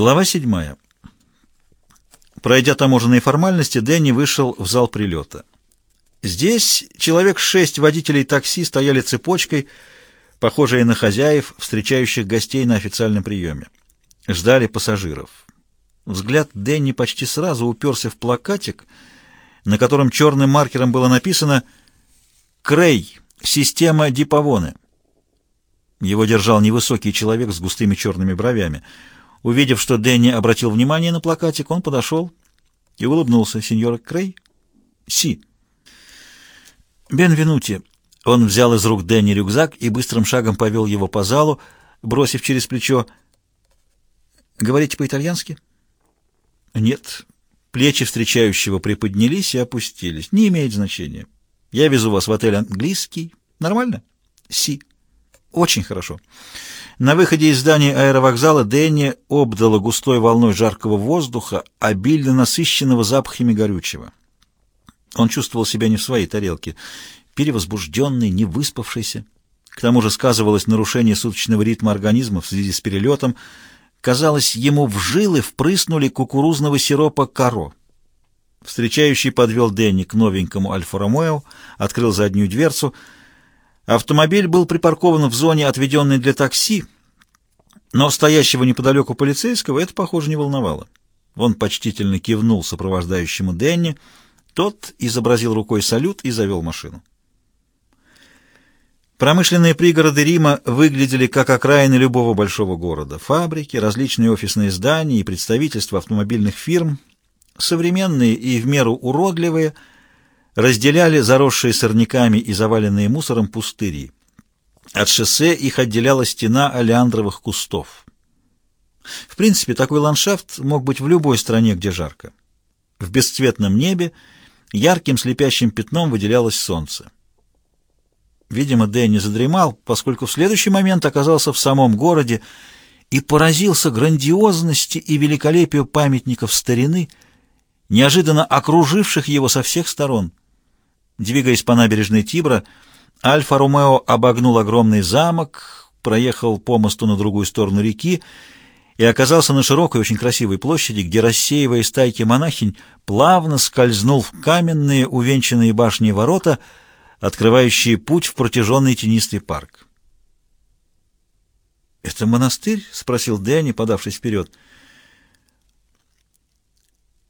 Глава седьмая. Пройдя таможенные формальности, Дэнни вышел в зал прилета. Здесь человек шесть водителей такси стояли цепочкой, похожие на хозяев, встречающих гостей на официальном приеме. Ждали пассажиров. Взгляд Дэнни почти сразу уперся в плакатик, на котором черным маркером было написано «Крей. Система Дипавоны». Его держал невысокий человек с густыми черными бровями. Увидев, что Дэнни обратил внимание на плакатик, он подошел и улыбнулся. «Сеньор Крей?» «Си». «Бенвенути». Он взял из рук Дэнни рюкзак и быстрым шагом повел его по залу, бросив через плечо. «Говорите по-итальянски?» «Нет». Плечи встречающего приподнялись и опустились. «Не имеет значения. Я везу вас в отель английский. Нормально?» «Си». «Очень хорошо». На выходе из здания аэровокзала Дэнни обдала густой волной жаркого воздуха, обильно насыщенного запахами горючего. Он чувствовал себя не в своей тарелке, перевозбужденный, не выспавшийся. К тому же сказывалось нарушение суточного ритма организма в связи с перелетом. Казалось, ему в жилы впрыснули кукурузного сиропа «Каро». Встречающий подвел Дэнни к новенькому Альфа-Ромео, открыл заднюю дверцу. Автомобиль был припаркован в зоне, отведенной для такси, но стоящего неподалеку полицейского это, похоже, не волновало. Он почтительно кивнул сопровождающему Дэнни, тот изобразил рукой салют и завел машину. Промышленные пригороды Рима выглядели как окраины любого большого города. Фабрики, различные офисные здания и представительства автомобильных фирм, современные и в меру уродливые, разделяли заросшие сорняками и заваленные мусором пустыри. От шоссе их отделяла стена олеандровых кустов. В принципе, такой ландшафт мог быть в любой стране, где жарко. В бесцветном небе ярким слепящим пятном выделялось солнце. Видимо, Дэнни задремал, поскольку в следующий момент оказался в самом городе и поразился грандиозности и великолепию памятников старины, неожиданно окруживших его со всех сторон. Двигаясь по набережной Тибра, Альфа-Ромео обогнул огромный замок, проехал по мосту на другую сторону реки и оказался на широкой, очень красивой площади, где, рассеивая стайки монахинь, плавно скользнул в каменные, увенчанные башни ворота — открывающие путь в протяженный тенистый парк. «Это монастырь?» — спросил Дэнни, подавшись вперед.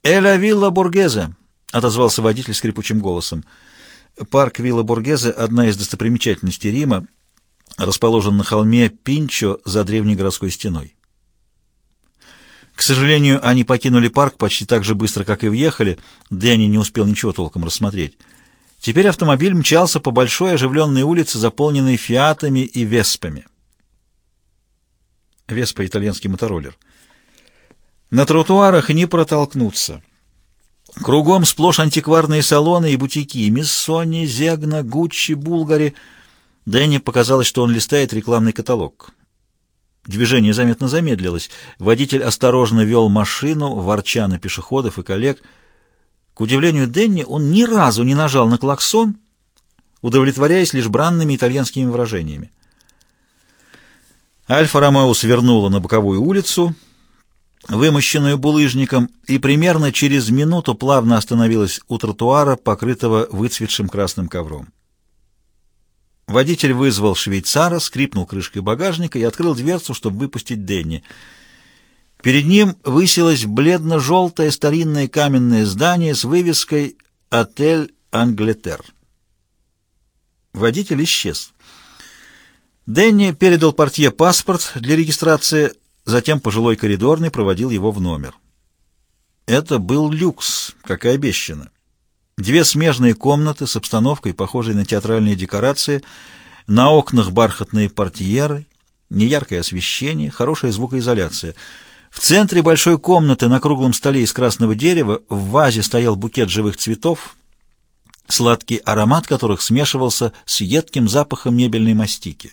«Эля Вилла Бургезе», — отозвался водитель скрипучим голосом. Парк Вилла Бургезе — одна из достопримечательностей Рима, расположен на холме Пинчо за древней городской стеной. К сожалению, они покинули парк почти так же быстро, как и въехали. Дэнни не успел ничего толком рассмотреть. Теперь автомобиль мчался по большой оживленной улице, заполненной фиатами и веспами. Веспа — итальянский мотороллер. На тротуарах не протолкнуться. Кругом сплошь антикварные салоны и бутики. Миссони, Зегна, Гуччи, Булгари. Дэнни показалось, что он листает рекламный каталог. Движение заметно замедлилось. Водитель осторожно вел машину, ворча на пешеходов и коллег — к удивлению Денни, он ни разу не нажал на клаксон, удовлетворяясь лишь бранными итальянскими выражениями. Альфа-Ромео свернула на боковую улицу, вымощенную булыжником, и примерно через минуту плавно остановилась у тротуара, покрытого выцветшим красным ковром. Водитель вызвал швейцара, скрипнул крышкой багажника и открыл дверцу, чтобы выпустить Денни — Перед ним высилось бледно-желтое старинное каменное здание с вывеской «Отель Англетер». Водитель исчез. Дэнни передал портье паспорт для регистрации, затем пожилой коридорный проводил его в номер. Это был люкс, как и обещано. Две смежные комнаты с обстановкой, похожей на театральные декорации, на окнах бархатные портьеры, неяркое освещение, хорошая звукоизоляция — в центре большой комнаты на круглом столе из красного дерева в вазе стоял букет живых цветов, сладкий аромат которых смешивался с едким запахом мебельной мастики.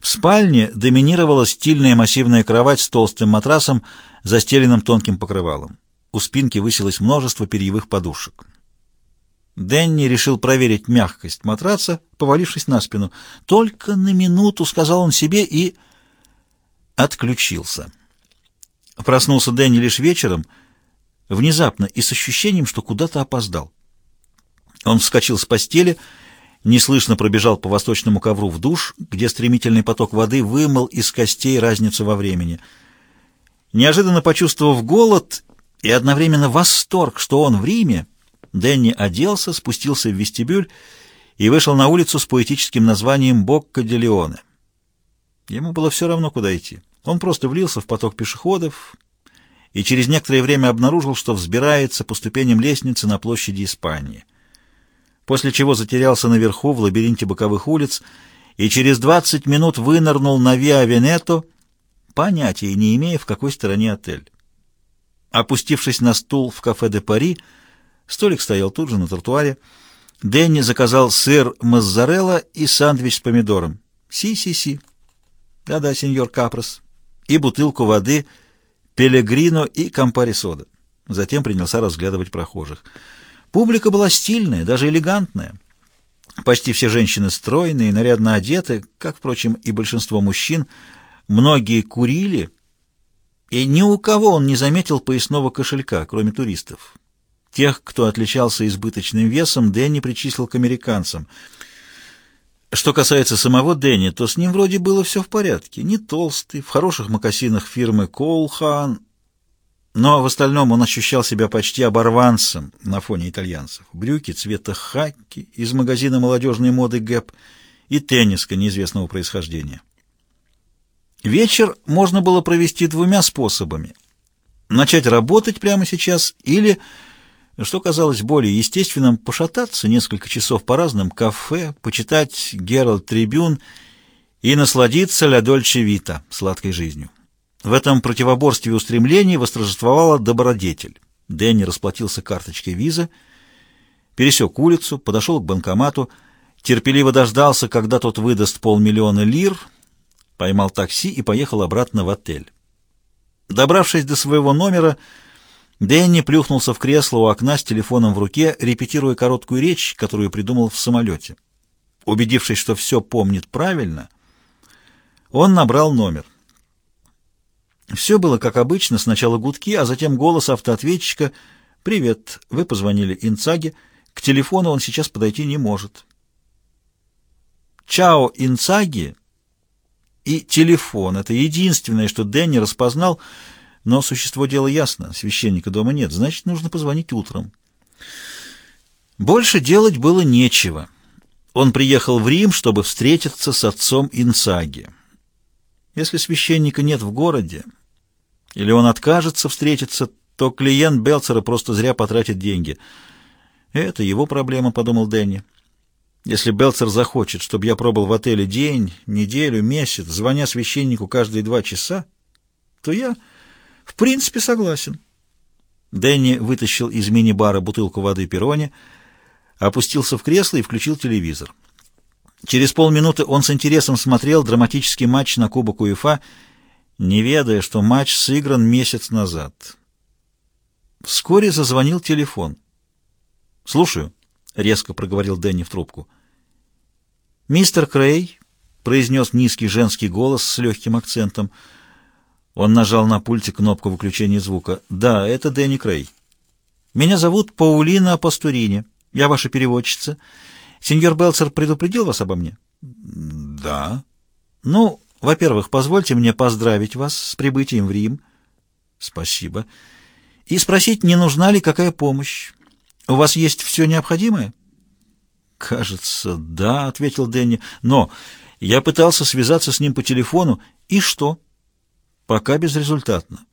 В спальне доминировала стильная массивная кровать с толстым матрасом, застеленным тонким покрывалом. У спинки высилось множество перьевых подушек. Дэнни решил проверить мягкость матраца, повалившись на спину. «Только на минуту», — сказал он себе, и отключился. Проснулся Дэнни лишь вечером, внезапно и с ощущением, что куда-то опоздал. Он вскочил с постели, неслышно пробежал по восточному ковру в душ, где стремительный поток воды вымыл из костей разницу во времени. Неожиданно почувствовав голод и одновременно восторг, что он в Риме, Дэнни оделся, спустился в вестибюль и вышел на улицу с поэтическим названием «Бокко де Леоне». Ему было все равно, куда идти. Он просто влился в поток пешеходов и через некоторое время обнаружил, что взбирается по ступеням лестницы на площади Испании. После чего затерялся наверху в лабиринте боковых улиц и через 20 минут вынырнул на Виа Венето, понятия не имея, в какой стороне отель. Опустившись на стул в кафе де Пари, столик стоял тут же на тротуаре, Дэнни заказал сыр моzzарелла и сэндвич с помидором. Си-си-си. Да-да, сеньор Капрос. И бутылку воды Пелегрино и Кампари сода. Затем принялся разглядывать прохожих. Публика была стильная, даже элегантная. Почти все женщины стройные, нарядно одеты, как, впрочем, и большинство мужчин. Многие курили, и ни у кого он не заметил поясного кошелька, кроме туристов. Тех, кто отличался избыточным весом, Дэнни причислил к американцам. Что касается самого Дэнни, то с ним вроде было все в порядке. Не толстый, в хороших мокасинах фирмы Колхан, но в остальном он ощущал себя почти оборванцем на фоне итальянцев. Брюки цвета хаки из магазина молодежной моды Гэп и тенниска неизвестного происхождения. Вечер можно было провести двумя способами. Начать работать прямо сейчас или что казалось более естественным, пошататься несколько часов по разным кафе, почитать «Геральд Трибюн» и насладиться «Ля Дольче Вита» сладкой жизнью. В этом противоборстве устремлений восторжествовала добродетель. Дэнни расплатился карточкой виза, пересек улицу, подошел к банкомату, терпеливо дождался, когда тот выдаст полмиллиона лир, поймал такси и поехал обратно в отель. Добравшись до своего номера, Дэнни плюхнулся в кресло у окна с телефоном в руке, репетируя короткую речь, которую придумал в самолете. Убедившись, что все помнит правильно, он набрал номер. Все было как обычно, сначала гудки, а затем голос автоответчика «Привет, вы позвонили Инцаге, к телефону он сейчас подойти не может». «Чао, Инцаги» и «телефон» — это единственное, что Дэнни распознал — но существо дела ясно, священника дома нет, значит, нужно позвонить утром. Больше делать было нечего. Он приехал в Рим, чтобы встретиться с отцом Инсаги. Если священника нет в городе, или он откажется встретиться, то клиент Белцера просто зря потратит деньги. Это его проблема, подумал Дэнни. Если Белцер захочет, чтобы я пробыл в отеле день, неделю, месяц, звоня священнику каждые два часа, то я в принципе, согласен. Дэнни вытащил из мини-бара бутылку воды Перони, опустился в кресло и включил телевизор. Через полминуты он с интересом смотрел драматический матч на Кубок УЕФА, не ведая, что матч сыгран месяц назад. Вскоре зазвонил телефон. «Слушаю», — резко проговорил Дэнни в трубку. «Мистер Крей», — произнес низкий женский голос с легким акцентом, — он нажал на пульте кнопку выключения звука. «Да, это Дэнни Крей. Меня зовут Паулина Пастурини. Я ваша переводчица. Сеньор Белцер предупредил вас обо мне?» «Да». «Ну, во-первых, позвольте мне поздравить вас с прибытием в Рим». «Спасибо». «И спросить, не нужна ли какая помощь? У вас есть все необходимое?» «Кажется, да», — ответил Дэнни. «Но я пытался связаться с ним по телефону. И что?» Пока безрезультатно.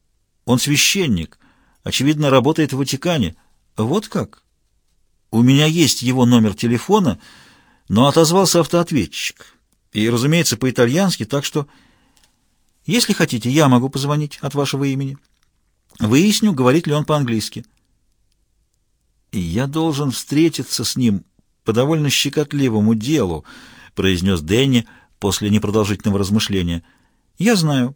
Он священник, очевидно, работает в Ватикане. Вот как? У меня есть его номер телефона, но отозвался автоответчик. И, разумеется, по-итальянски, так что... Если хотите, я могу позвонить от вашего имени. Выясню, говорит ли он по-английски. Я должен встретиться с ним по довольно щекотливому делу, произнес Дэнни после непродолжительного размышления. Я знаю.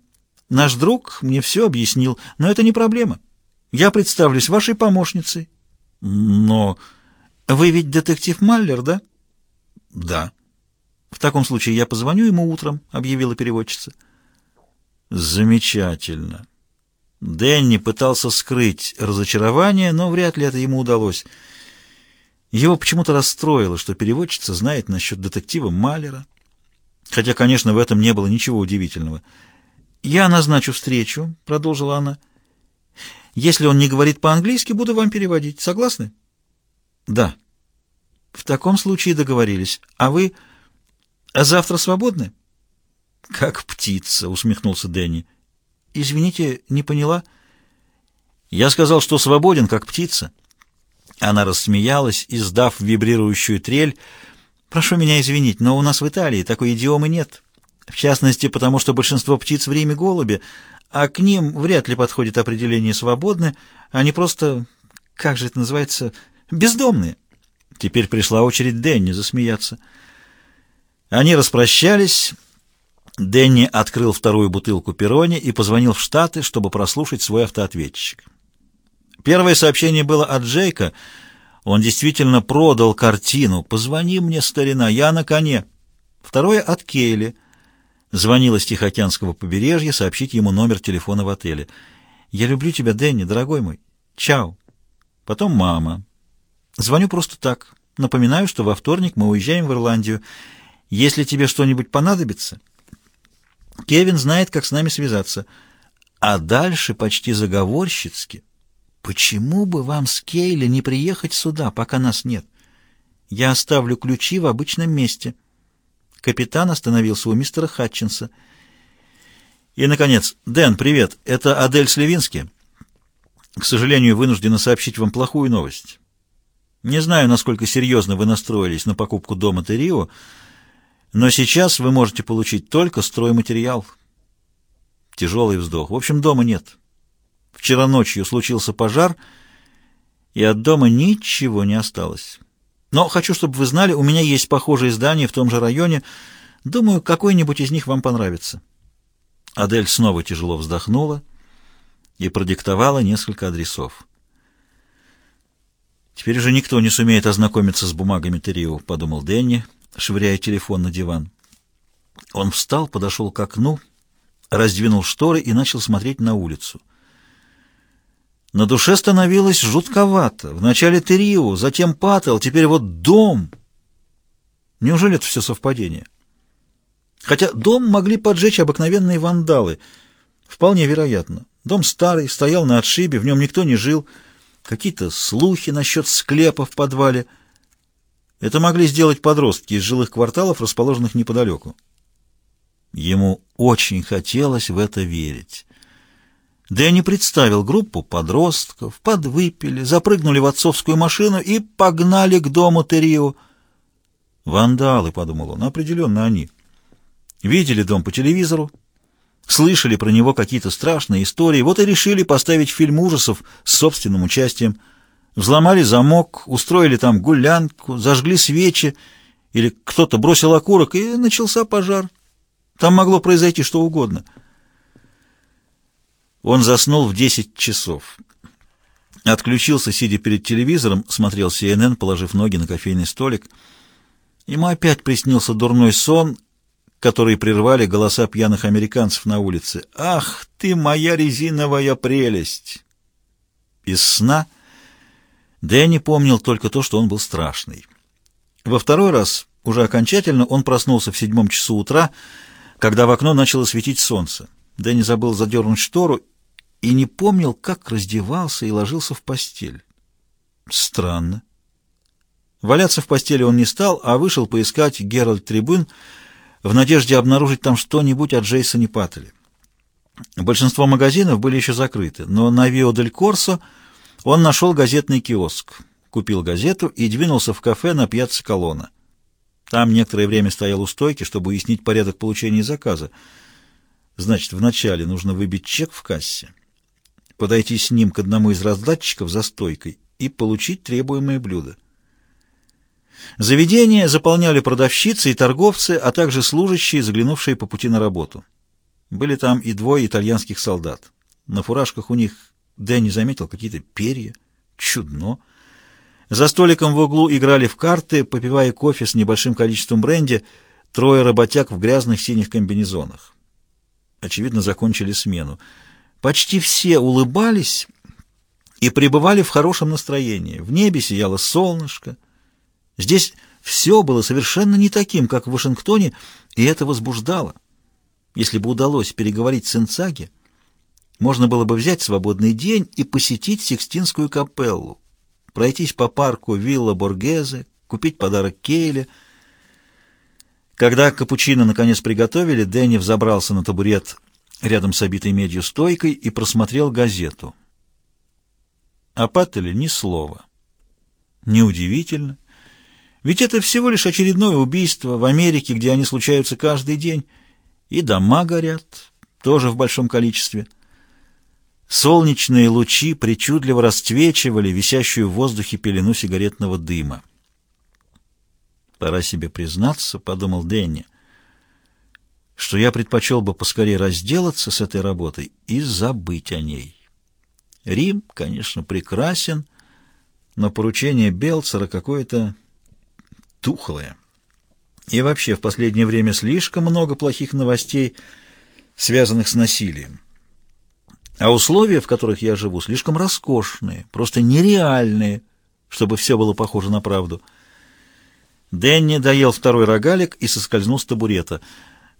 Наш друг мне все объяснил, но это не проблема. Я представлюсь вашей помощницей. Но вы ведь детектив Маллер, да? Да. В таком случае я позвоню ему утром, объявила переводчица. Замечательно. Дэнни пытался скрыть разочарование, но вряд ли это ему удалось. Его почему-то расстроило, что переводчица знает насчет детектива Малера. Хотя, конечно, в этом не было ничего удивительного. «Я назначу встречу», — продолжила она. «Если он не говорит по-английски, буду вам переводить. Согласны?» «Да». «В таком случае договорились. А вы а завтра свободны?» «Как птица», — усмехнулся Дэнни. «Извините, не поняла?» «Я сказал, что свободен, как птица». Она рассмеялась, издав вибрирующую трель. «Прошу меня извинить, но у нас в Италии такой идиомы нет. В частности, потому что большинство птиц в Риме голуби, а к ним вряд ли подходит определение «свободны», они просто, как же это называется, бездомные». Теперь пришла очередь Дэнни засмеяться. Они распрощались. Дэнни открыл вторую бутылку перони и позвонил в Штаты, чтобы прослушать свой автоответчик. Первое сообщение было от Джейка. Он действительно продал картину. «Позвони мне, старина, я на коне». Второе от Кейли. Звонила с Тихоокеанского побережья сообщить ему номер телефона в отеле. «Я люблю тебя, Дэнни, дорогой мой. Чао». Потом мама. Звоню просто так. Напоминаю, что во вторник мы уезжаем в Ирландию. Если тебе что-нибудь понадобится, Кевин знает, как с нами связаться. А дальше почти заговорщицки. Почему бы вам с Кейли не приехать сюда, пока нас нет? Я оставлю ключи в обычном месте. Капитан остановился у мистера Хатчинса. И, наконец, Дэн, привет. Это Адель Сливински. К сожалению, вынуждена сообщить вам плохую новость. Не знаю, насколько серьезно вы настроились на покупку дома Терио, но сейчас вы можете получить только стройматериал. Тяжелый вздох. В общем, дома нет. Вчера ночью случился пожар, и от дома ничего не осталось. Но хочу, чтобы вы знали, у меня есть похожие здания в том же районе. Думаю, какой-нибудь из них вам понравится». Адель снова тяжело вздохнула и продиктовала несколько адресов. «Теперь уже никто не сумеет ознакомиться с бумагами Терио», — подумал Дэнни, швыряя телефон на диван. Он встал, подошел к окну, раздвинул шторы и начал смотреть на улицу. На душе становилось жутковато. Вначале Терио, затем Паттел, теперь вот дом. Неужели это все совпадение? Хотя дом могли поджечь обыкновенные вандалы. Вполне вероятно. Дом старый, стоял на отшибе, в нем никто не жил. Какие-то слухи насчет склепа в подвале. Это могли сделать подростки из жилых кварталов, расположенных неподалеку. Ему очень хотелось в это верить. Да я не представил группу подростков, подвыпили, запрыгнули в отцовскую машину и погнали к дому Терио. «Вандалы», — подумал он, — «определенно они». Видели дом по телевизору, слышали про него какие-то страшные истории, вот и решили поставить фильм ужасов с собственным участием. Взломали замок, устроили там гулянку, зажгли свечи, или кто-то бросил окурок, и начался пожар. Там могло произойти что угодно — он заснул в 10 часов. Отключился, сидя перед телевизором, смотрел CNN, положив ноги на кофейный столик. Ему опять приснился дурной сон, который прервали голоса пьяных американцев на улице. «Ах ты, моя резиновая прелесть!» Из сна Дэнни помнил только то, что он был страшный. Во второй раз, уже окончательно, он проснулся в седьмом часу утра, когда в окно начало светить солнце. Дэнни забыл задернуть штору и не помнил, как раздевался и ложился в постель. Странно. Валяться в постели он не стал, а вышел поискать Геральт Трибун в надежде обнаружить там что-нибудь о Джейсоне Паттеле. Большинство магазинов были еще закрыты, но на Вио дель Корсо он нашел газетный киоск, купил газету и двинулся в кафе на пьяцца Колонна. Там некоторое время стоял у стойки, чтобы уяснить порядок получения заказа. Значит, вначале нужно выбить чек в кассе подойти с ним к одному из раздатчиков за стойкой и получить требуемое блюдо. Заведение заполняли продавщицы и торговцы, а также служащие, заглянувшие по пути на работу. Были там и двое итальянских солдат. На фуражках у них Дэнни заметил какие-то перья. Чудно. За столиком в углу играли в карты, попивая кофе с небольшим количеством бренди, трое работяг в грязных синих комбинезонах. Очевидно, закончили смену. Почти все улыбались и пребывали в хорошем настроении. В небе сияло солнышко. Здесь все было совершенно не таким, как в Вашингтоне, и это возбуждало. Если бы удалось переговорить с Инцаги, можно было бы взять свободный день и посетить Сикстинскую капеллу, пройтись по парку Вилла Боргезе, купить подарок Кейле. Когда капучино наконец приготовили, Дэнни взобрался на табурет рядом с обитой медью стойкой и просмотрел газету. О Паттеле ни слова. Неудивительно. Ведь это всего лишь очередное убийство в Америке, где они случаются каждый день. И дома горят, тоже в большом количестве. Солнечные лучи причудливо расцвечивали висящую в воздухе пелену сигаретного дыма. «Пора себе признаться», — подумал Дэнни, — «что я предпочел бы поскорее разделаться с этой работой и забыть о ней. Рим, конечно, прекрасен, но поручение Белцера какое-то тухлое. И вообще в последнее время слишком много плохих новостей, связанных с насилием. А условия, в которых я живу, слишком роскошные, просто нереальные, чтобы все было похоже на правду. Дэнни доел второй рогалик и соскользнул с табурета.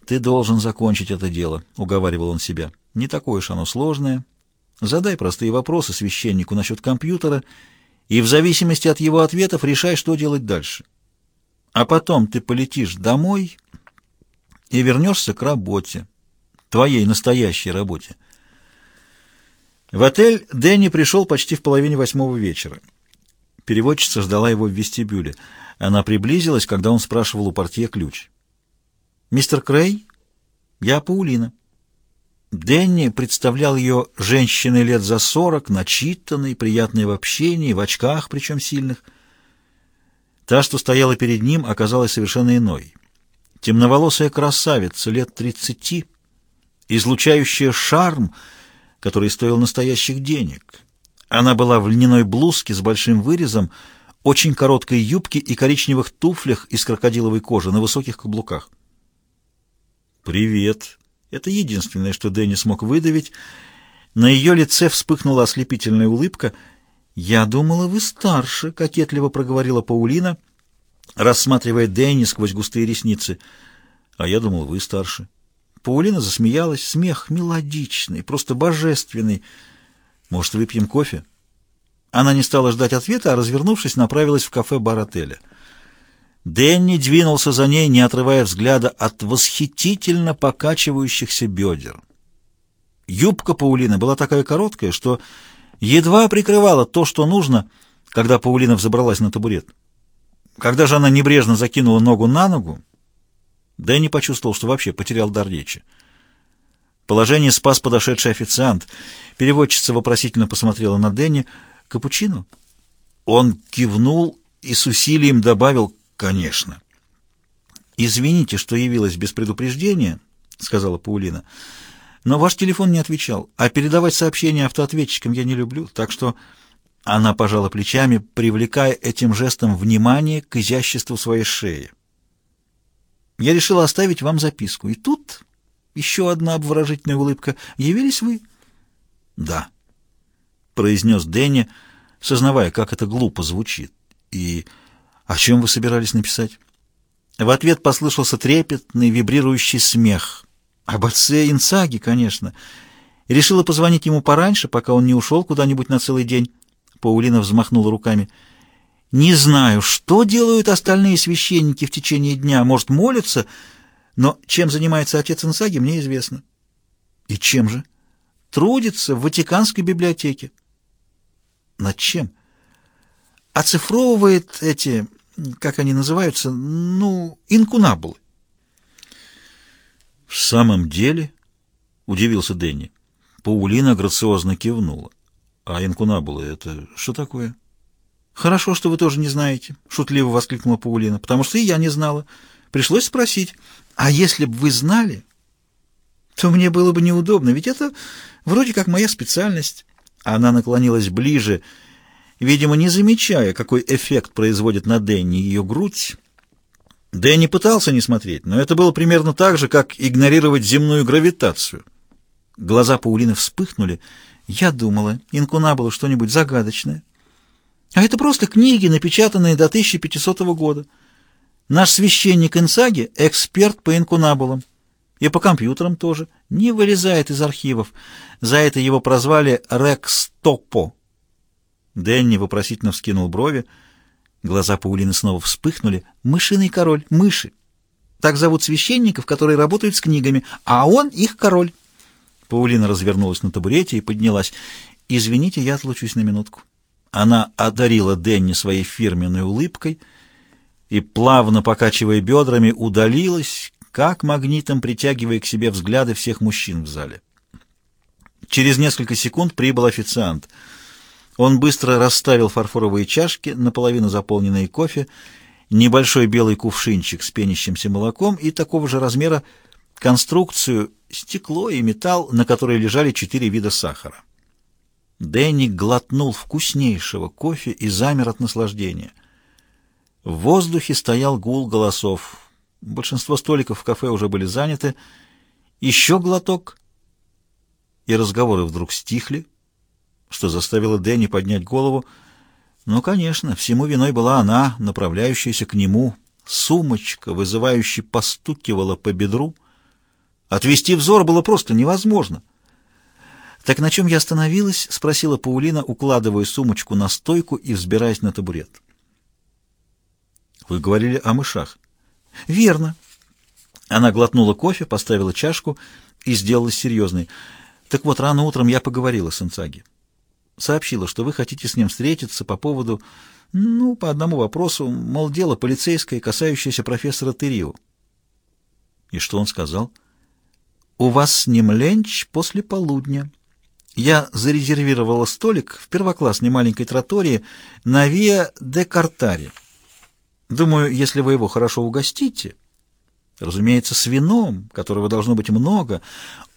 «Ты должен закончить это дело», — уговаривал он себя. «Не такое уж оно сложное. Задай простые вопросы священнику насчет компьютера, и в зависимости от его ответов решай, что делать дальше. А потом ты полетишь домой и вернешься к работе, твоей настоящей работе». В отель Дэнни пришел почти в половине восьмого вечера. Переводчица ждала его в вестибюле. Она приблизилась, когда он спрашивал у портье ключ. «Мистер Крей? Я Паулина». Дэнни представлял ее женщиной лет за сорок, начитанной, приятной в общении, в очках, причем сильных. Та, что стояла перед ним, оказалась совершенно иной. Темноволосая красавица лет тридцати, излучающая шарм — который стоил настоящих денег. Она была в льняной блузке с большим вырезом, очень короткой юбке и коричневых туфлях из крокодиловой кожи на высоких каблуках. «Привет!» Это единственное, что Дэнни смог выдавить. На ее лице вспыхнула ослепительная улыбка. «Я думала, вы старше», — кокетливо проговорила Паулина, рассматривая Дэнни сквозь густые ресницы. «А я думал, вы старше». Паулина засмеялась. Смех мелодичный, просто божественный. Может, выпьем кофе? Она не стала ждать ответа, а, развернувшись, направилась в кафе-бар отеля. Дэнни двинулся за ней, не отрывая взгляда от восхитительно покачивающихся бедер. Юбка Паулины была такая короткая, что едва прикрывала то, что нужно, когда Паулина взобралась на табурет. Когда же она небрежно закинула ногу на ногу, Дэнни почувствовал, что вообще потерял дар речи. Положение спас подошедший официант. Переводчица вопросительно посмотрела на Дэнни. «Капучино?» Он кивнул и с усилием добавил «конечно». «Извините, что явилась без предупреждения», — сказала Паулина. «Но ваш телефон не отвечал, а передавать сообщения автоответчикам я не люблю, так что...» Она пожала плечами, привлекая этим жестом внимание к изяществу своей шеи. Я решила оставить вам записку. И тут еще одна обворожительная улыбка. Явились вы? Да, произнес Дэнни, сознавая, как это глупо звучит. И о чем вы собирались написать? В ответ послышался трепетный, вибрирующий смех. Об отце Инсаги, конечно. Решила позвонить ему пораньше, пока он не ушел куда-нибудь на целый день. Паулина взмахнула руками. Не знаю, что делают остальные священники в течение дня. Может, молятся, но чем занимается отец Инсаги, мне известно. И чем же? Трудится в Ватиканской библиотеке. Над чем? Оцифровывает эти, как они называются, ну, инкунабулы. В самом деле, удивился Дэнни. Паулина грациозно кивнула. А инкунабулы — это что такое? «Хорошо, что вы тоже не знаете», — шутливо воскликнула Паулина, «потому что и я не знала. Пришлось спросить. А если бы вы знали, то мне было бы неудобно, ведь это вроде как моя специальность». Она наклонилась ближе, видимо, не замечая, какой эффект производит на Дэнни ее грудь. Дэнни пытался не смотреть, но это было примерно так же, как игнорировать земную гравитацию. Глаза Паулины вспыхнули. Я думала, инкунабула что-нибудь загадочное. А это просто книги, напечатанные до 1500 года. Наш священник Инсаги — эксперт по инкунабулам. И по компьютерам тоже. Не вылезает из архивов. За это его прозвали Рекс Топо. Дэнни вопросительно вскинул брови. Глаза Паулины снова вспыхнули. «Мышиный король. Мыши. Так зовут священников, которые работают с книгами, а он их король». Паулина развернулась на табурете и поднялась. «Извините, я отлучусь на минутку». Она одарила Дэнни своей фирменной улыбкой и, плавно покачивая бедрами, удалилась, как магнитом притягивая к себе взгляды всех мужчин в зале. Через несколько секунд прибыл официант. Он быстро расставил фарфоровые чашки, наполовину заполненные кофе, небольшой белый кувшинчик с пенящимся молоком и такого же размера конструкцию стекло и металл, на которой лежали четыре вида сахара. Дэнни глотнул вкуснейшего кофе и замер от наслаждения. В воздухе стоял гул голосов. Большинство столиков в кафе уже были заняты. Еще глоток, и разговоры вдруг стихли, что заставило Дэнни поднять голову. Ну, конечно, всему виной была она, направляющаяся к нему. Сумочка, вызывающе постукивала по бедру. Отвести взор было просто невозможно. «Так на чем я остановилась?» — спросила Паулина, укладывая сумочку на стойку и взбираясь на табурет. «Вы говорили о мышах». «Верно». Она глотнула кофе, поставила чашку и сделалась серьезной. «Так вот, рано утром я поговорила с Инцаги. Сообщила, что вы хотите с ним встретиться по поводу, ну, по одному вопросу, мол, дело полицейское, касающееся профессора Терио». «И что он сказал?» «У вас с ним ленч после полудня». Я зарезервировала столик в первоклассной маленькой тротории на Виа де Картаре. Думаю, если вы его хорошо угостите, разумеется, с вином, которого должно быть много,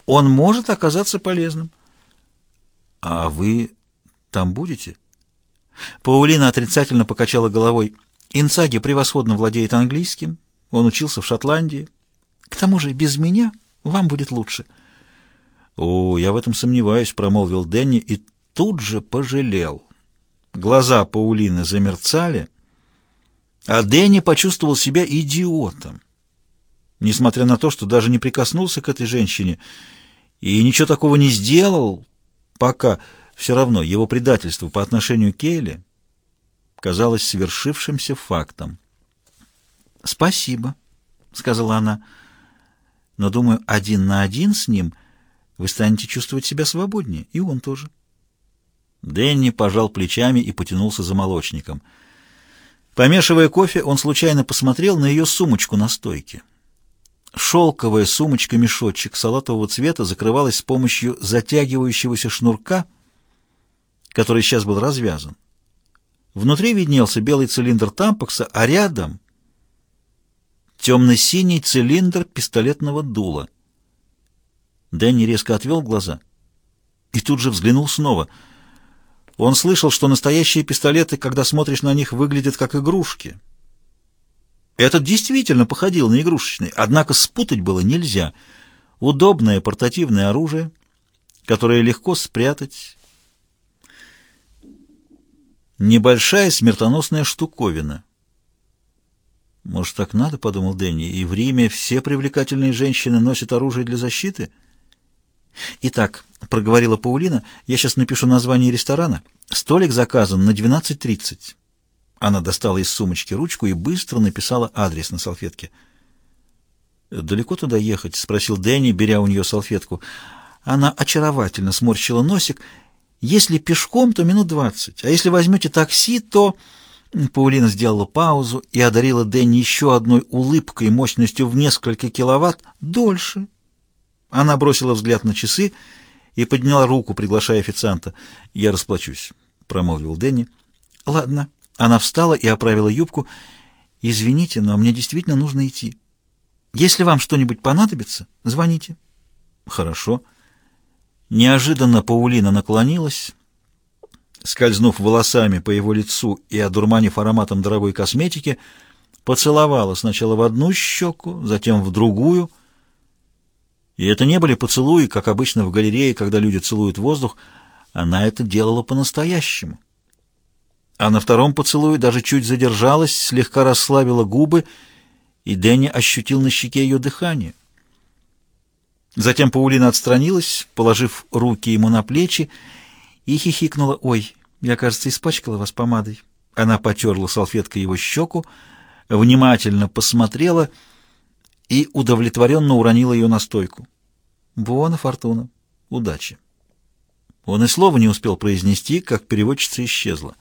он может оказаться полезным. А вы там будете? Паулина отрицательно покачала головой. Инсаги превосходно владеет английским, он учился в Шотландии. К тому же без меня вам будет лучше. — «О, я в этом сомневаюсь», — промолвил Дэнни и тут же пожалел. Глаза Паулины замерцали, а Дэнни почувствовал себя идиотом. Несмотря на то, что даже не прикоснулся к этой женщине и ничего такого не сделал, пока все равно его предательство по отношению к Кейле казалось свершившимся фактом. «Спасибо», — сказала она, — «но, думаю, один на один с ним — вы станете чувствовать себя свободнее, и он тоже. Дэнни пожал плечами и потянулся за молочником. Помешивая кофе, он случайно посмотрел на ее сумочку на стойке. Шелковая сумочка-мешочек салатового цвета закрывалась с помощью затягивающегося шнурка, который сейчас был развязан. Внутри виднелся белый цилиндр тампокса, а рядом темно-синий цилиндр пистолетного дула. Дэнни резко отвел глаза и тут же взглянул снова. Он слышал, что настоящие пистолеты, когда смотришь на них, выглядят как игрушки. Этот действительно походил на игрушечный, однако спутать было нельзя. Удобное портативное оружие, которое легко спрятать. Небольшая смертоносная штуковина. «Может, так надо?» — подумал Дэнни. «И в Риме все привлекательные женщины носят оружие для защиты?» «Итак», — проговорила Паулина, — «я сейчас напишу название ресторана. Столик заказан на 12.30». Она достала из сумочки ручку и быстро написала адрес на салфетке. «Далеко туда ехать?» — спросил Дэнни, беря у нее салфетку. Она очаровательно сморщила носик. «Если пешком, то минут двадцать, а если возьмете такси, то...» Паулина сделала паузу и одарила Дэнни еще одной улыбкой мощностью в несколько киловатт. «Дольше, она бросила взгляд на часы и подняла руку, приглашая официанта. «Я расплачусь», — промолвил Дэнни. «Ладно». Она встала и оправила юбку. «Извините, но мне действительно нужно идти. Если вам что-нибудь понадобится, звоните». «Хорошо». Неожиданно Паулина наклонилась, скользнув волосами по его лицу и одурманив ароматом дорогой косметики, поцеловала сначала в одну щеку, затем в другую — И это не были поцелуи, как обычно в галерее, когда люди целуют воздух. Она это делала по-настоящему. А на втором поцелуе даже чуть задержалась, слегка расслабила губы, и Дэнни ощутил на щеке ее дыхание. Затем Паулина отстранилась, положив руки ему на плечи, и хихикнула. «Ой, я, кажется, испачкала вас помадой». Она потерла салфеткой его щеку, внимательно посмотрела и удовлетворенно уронила ее на стойку. «Буона фортуна. Удачи». Он и слова не успел произнести, как переводчица исчезла.